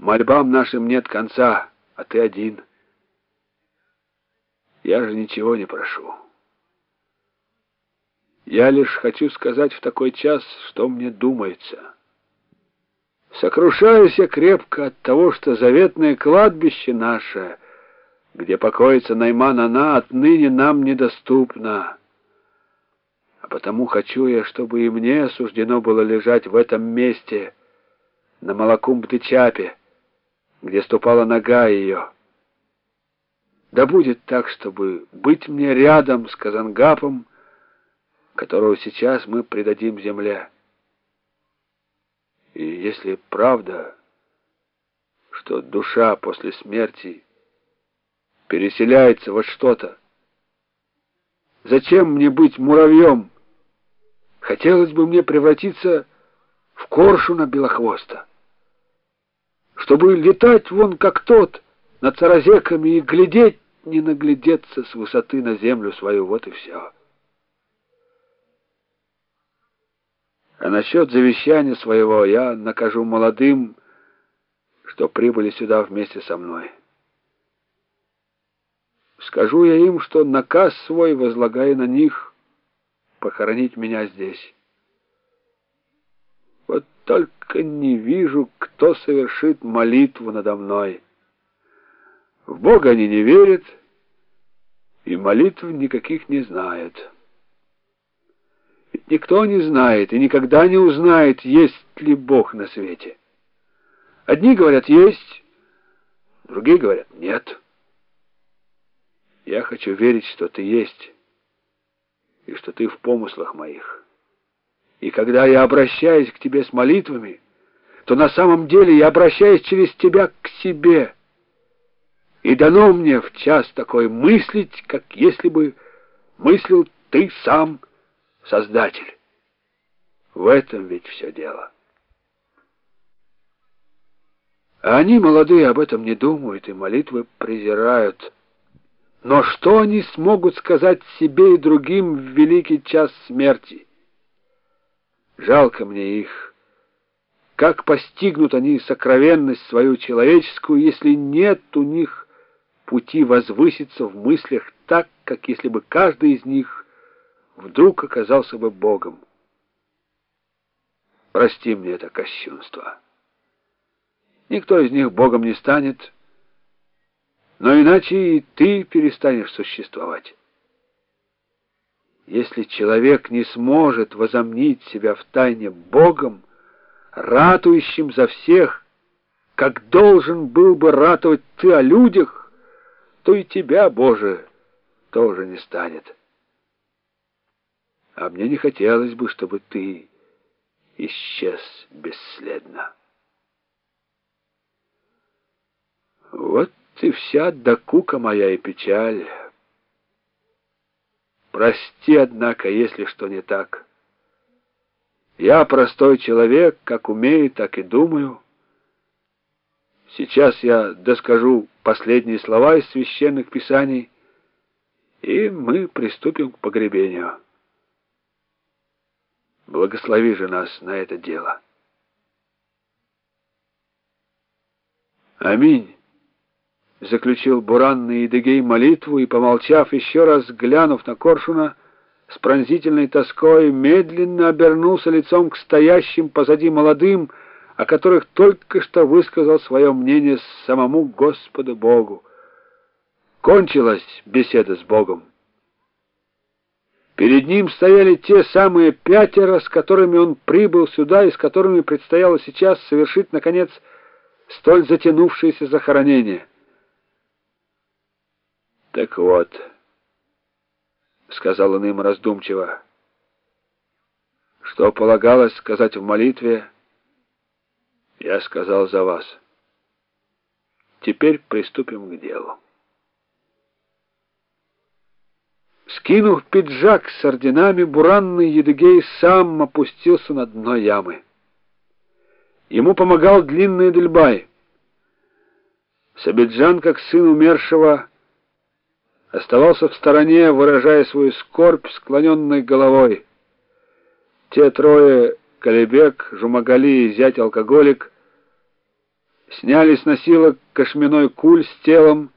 Мольбам нашим нет конца, а ты один. Я же ничего не прошу. Я лишь хочу сказать в такой час, что мне думается. Сокрушаюсь я крепко от того, что заветное кладбище наше, где покоится Найман она, отныне нам недоступно. А потому хочу я, чтобы и мне суждено было лежать в этом месте, на Малакумб-Дычапе, где ступала нога ее. Да будет так, чтобы быть мне рядом с Казангапом, которого сейчас мы предадим земле. И если правда, что душа после смерти переселяется во что-то, зачем мне быть муравьем? Хотелось бы мне превратиться в коршуна белохвоста чтобы летать вон как тот над царазеками и глядеть, не наглядеться с высоты на землю свою, вот и все. А насчет завещания своего я накажу молодым, что прибыли сюда вместе со мной. Скажу я им, что наказ свой возлагаю на них похоронить меня здесь. Только не вижу, кто совершит молитву надо мной. В Бога они не верят и молитв никаких не знают. Ведь никто не знает и никогда не узнает, есть ли Бог на свете. Одни говорят «есть», другие говорят «нет». Я хочу верить, что ты есть и что ты в помыслах моих. И когда я обращаюсь к тебе с молитвами, то на самом деле я обращаюсь через тебя к себе. И дано мне в час такой мыслить, как если бы мыслил ты сам, Создатель. В этом ведь все дело. А они, молодые, об этом не думают и молитвы презирают. Но что они смогут сказать себе и другим в великий час смерти? Жалко мне их. Как постигнут они сокровенность свою человеческую, если нет у них пути возвыситься в мыслях так, как если бы каждый из них вдруг оказался бы Богом. Прости мне это кощунство. Никто из них Богом не станет, но иначе и ты перестанешь существовать. Если человек не сможет возомнить себя в тайне Богом, ратующим за всех, как должен был бы ратовать ты о людях, то и тебя, Боже, тоже не станет. А мне не хотелось бы, чтобы ты исчез бесследно. Вот и вся докука моя и печаль. Прости, однако, если что не так. Я простой человек, как умею, так и думаю. Сейчас я доскажу последние слова из священных писаний, и мы приступим к погребению. Благослови же нас на это дело. Аминь заключил буранный Едыгей молитву и, помолчав еще раз, глянув на Коршуна, с пронзительной тоской медленно обернулся лицом к стоящим позади молодым, о которых только что высказал свое мнение самому Господу Богу. Кончилась беседа с Богом. Перед ним стояли те самые пятеро, с которыми он прибыл сюда и с которыми предстояло сейчас совершить, наконец, столь затянувшееся захоронение. Так вот, сказал он им раздумчиво, что полагалось сказать в молитве, я сказал за вас. Теперь приступим к делу. Скинув пиджак с орденами, буранный Едыгей сам опустился на дно ямы. Ему помогал длинный Дельбай. Сабиджан, как сын умершего, оставался в стороне, выражая свою скорбь склоненной головой. Те трое, Калибек, Жумагали и зять-алкоголик, Сняли с носилок кошменной куль с телом,